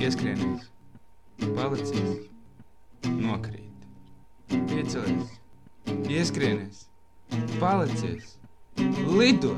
Ieskrienīs, palicis, nokrīt, piecelies, ieskrienīs, palicis, lido!